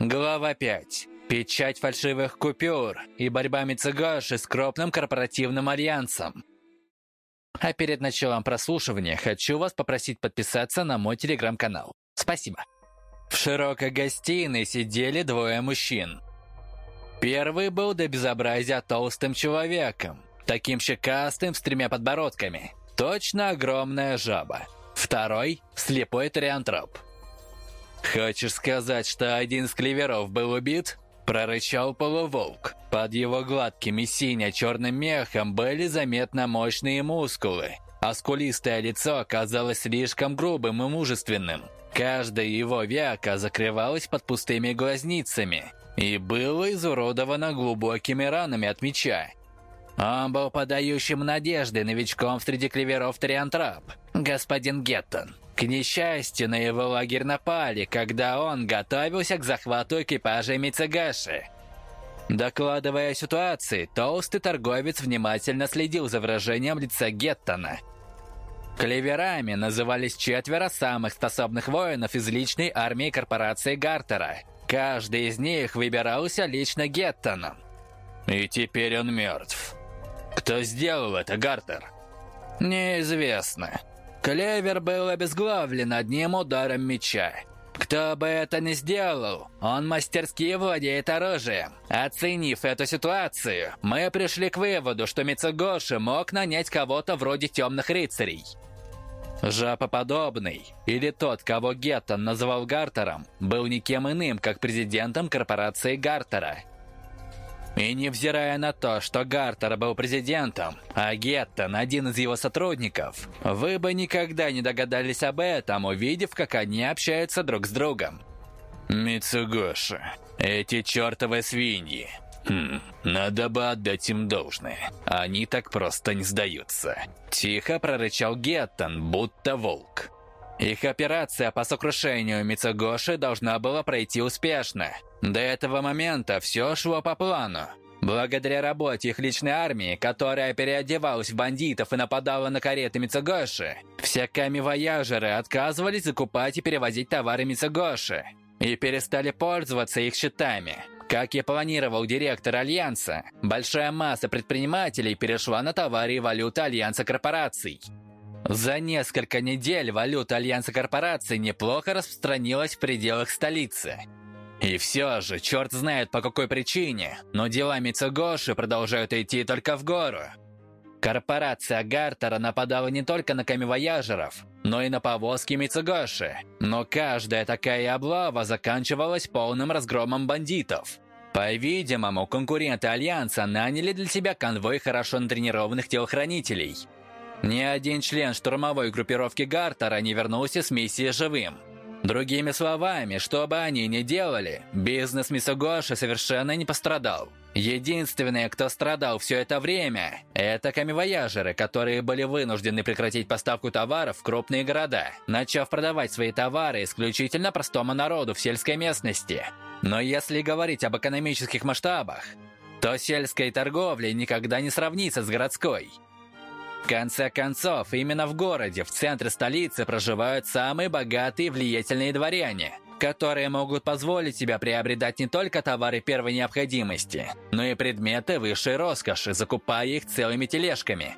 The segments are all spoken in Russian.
Глава 5. Печать фальшивых купюр и борьба Мицугоши с крупным корпоративным альянсом. А перед началом прослушивания хочу вас попросить подписаться на мой телеграм-канал. Спасибо. В широкой гостиной сидели двое мужчин. Первый был до безобразия толстым человеком, таким щекастым с тремя подбородками. Точно огромная жаба. Второй – слепой триантроп. «Хочешь сказать, что один из клеверов был убит?» Прорычал полуволк. Под его гладким и сине-черным мехом были заметно мощные мускулы, а скулистое лицо оказалось слишком грубым и мужественным. Каждая его века закрывалась под пустыми глазницами и было изуродовано глубокими ранами от меча. Он был подающим надежды новичком среди клеверов Триантрап, господин Геттон. К несчастью, на его лагерь напали, когда он готовился к захвату экипажа Мицегаши. Докладывая о ситуации, толстый торговец внимательно следил за выражением лица Геттона. Клеверами назывались четверо самых способных воинов из личной армии корпорации Гартера. Каждый из них выбирался лично Геттоном. И теперь он мертв. Кто сделал это, Гартер? Неизвестно. Клевер был обезглавлен одним ударом меча. Кто бы это ни сделал, он мастерски владеет оружием. Оценив эту ситуацию, мы пришли к выводу, что Мицугоши мог нанять кого-то вроде темных рыцарей. Жапоподобный, или тот, кого Геттон называл Гартером, был никем иным, как президентом корпорации Гартера – и невзирая на то, что Гартер был президентом, а Геттон – один из его сотрудников, вы бы никогда не догадались об этом, увидев, как они общаются друг с другом. Мицугоши, эти чертовы свиньи. Хм, надо бы отдать им должное. Они так просто не сдаются. Тихо прорычал Геттон, будто волк. Их операция по сокрушению Мицугоши должна была пройти успешно. До этого момента все шло по плану. Благодаря работе их личной армии, которая переодевалась в бандитов и нападала на кареты Мицугоши, все камевояжеры отказывались закупать и перевозить товары Мицугоши и перестали пользоваться их счетами. Как и планировал директор Альянса, большая масса предпринимателей перешла на товары и валюты Альянса корпораций. За несколько недель валюта Альянса корпораций неплохо распространилась в пределах столицы. И все же, черт знает по какой причине, но дела Мицугоши продолжают идти только в гору. Корпорация Гартера нападала не только на камевояжеров, но и на повозки Мицугоши. Но каждая такая облава заканчивалась полным разгромом бандитов. По-видимому, конкуренты Альянса наняли для себя конвой хорошо натренированных телохранителей – ни один член штурмовой группировки Гартера не вернулся с миссии живым. Другими словами, что бы они ни делали, бизнес Мисугоши совершенно не пострадал. Единственные, кто страдал все это время, это камевояжеры, которые были вынуждены прекратить поставку товаров в крупные города, начав продавать свои товары исключительно простому народу в сельской местности. Но если говорить об экономических масштабах, то сельская торговля никогда не сравнится с городской – в конце концов, именно в городе, в центре столицы, проживают самые богатые и влиятельные дворяне, которые могут позволить себе приобретать не только товары первой необходимости, но и предметы высшей роскоши, закупая их целыми тележками.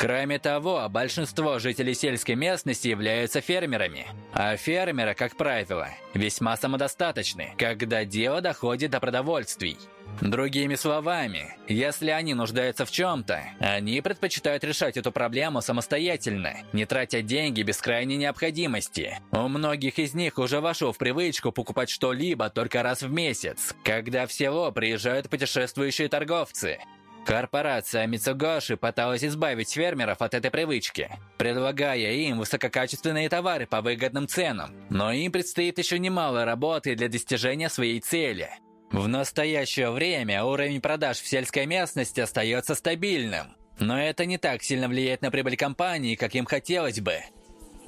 Кроме того, большинство жителей сельской местности являются фермерами, а фермеры, как правило, весьма самодостаточны, когда дело доходит до продовольствий. Другими словами, если они нуждаются в чем-то, они предпочитают решать эту проблему самостоятельно, не тратя деньги без крайней необходимости. У многих из них уже вошло в привычку покупать что-либо только раз в месяц, когда в село приезжают путешествующие торговцы. Корпорация Мицугоши пыталась избавить фермеров от этой привычки, предлагая им высококачественные товары по выгодным ценам. Но им предстоит еще немало работы для достижения своей цели – в настоящее время уровень продаж в сельской местности остается стабильным, но это не так сильно влияет на прибыль компании, как им хотелось бы.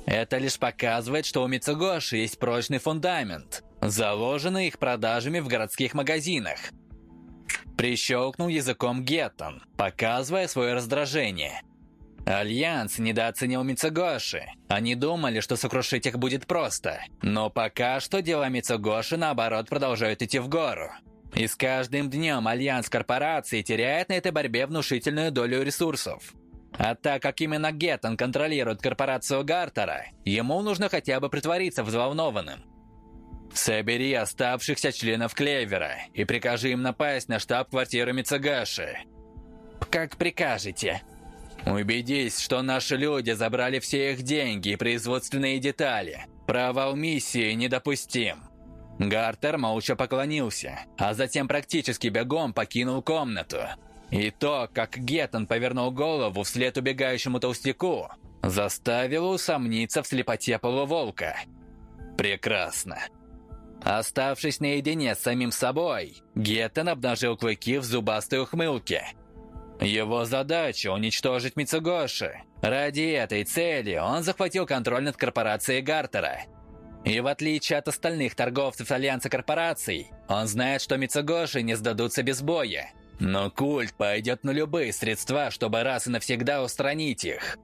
Это лишь показывает, что у Мицугоши есть прочный фундамент, заложенный их продажами в городских магазинах. Прищелкнул языком Геттон, показывая свое раздражение. Альянс недооценил Мицугоши. Они думали, что сокрушить их будет просто. Но пока что дела Мицугоши, наоборот, продолжают идти в гору. И с каждым днем Альянс корпораций теряет на этой борьбе внушительную долю ресурсов. А так как именно Геттон контролирует корпорацию Гартера, ему нужно хотя бы притвориться взволнованным. Собери оставшихся членов Клевера и прикажи им напасть на штаб-квартиру Мицугаши. Как прикажете. Убедись, что наши люди забрали все их деньги и производственные детали. Провал миссии недопустим. Гартер молча поклонился, а затем практически бегом покинул комнату. И то, как Геттон повернул голову вслед убегающему толстяку, заставило усомниться в слепоте полуволка. Прекрасно. Оставшись наедине с самим собой, Геттон обнажил клыки в зубастой ухмылке. Его задача – уничтожить Мицугоши. Ради этой цели он захватил контроль над корпорацией Гартера. И в отличие от остальных торговцев Альянса корпораций, он знает, что Мицугоши не сдадутся без боя. Но культ пойдет на любые средства, чтобы раз и навсегда устранить их.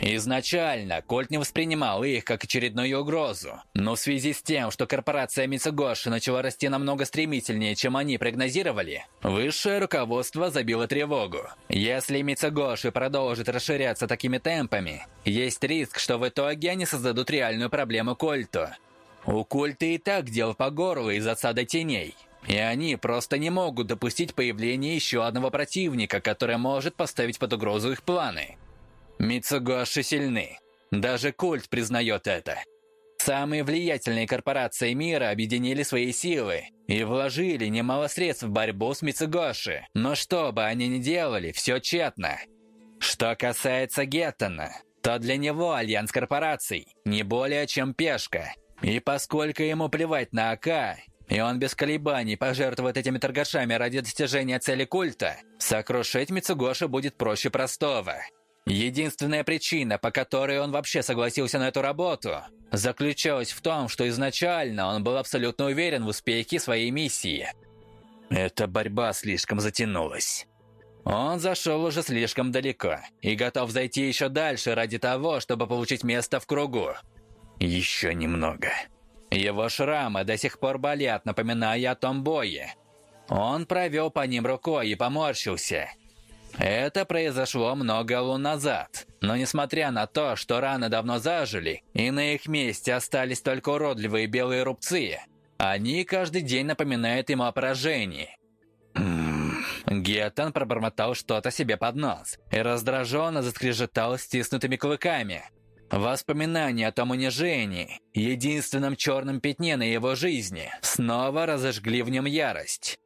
Изначально Кольт не воспринимал их как очередную угрозу, но в связи с тем, что корпорация Мицугоши начала расти намного стремительнее, чем они прогнозировали, высшее руководство забило тревогу. Если Мицугоши продолжит расширяться такими темпами, есть риск, что в итоге они создадут реальную проблему Кольту. У Культа и так дел по горло из отсада теней. И они просто не могут допустить появления еще одного противника, который может поставить под угрозу их планы. Мицугоши сильны. Даже культ признает это. Самые влиятельные корпорации мира объединили свои силы и вложили немало средств в борьбу с Мицугоши. Но что бы они ни делали, все тщетно. Что касается Геттона, то для него альянс корпораций не более чем пешка. И поскольку ему плевать на АК, и он без колебаний пожертвует этими торгашами ради достижения цели культа, сокрушить Мицугоши будет проще простого. Единственная причина, по которой он вообще согласился на эту работу, заключалась в том, что изначально он был абсолютно уверен в успехе своей миссии. Эта борьба слишком затянулась. Он зашел уже слишком далеко и готов зайти еще дальше ради того, чтобы получить место в кругу. Еще немного. Его шрамы до сих пор болят, напоминая о том бое. Он провел по ним рукой и поморщился – это произошло много лун назад. Но несмотря на то, что раны давно зажили, и на их месте остались только уродливые белые рубцы, они каждый день напоминают ему о поражении. Геттон пробормотал что-то себе под нос и раздраженно заскрежетал стиснутыми клыками. Воспоминания о том унижении, единственном черном пятне на его жизни, снова разожгли в нем ярость.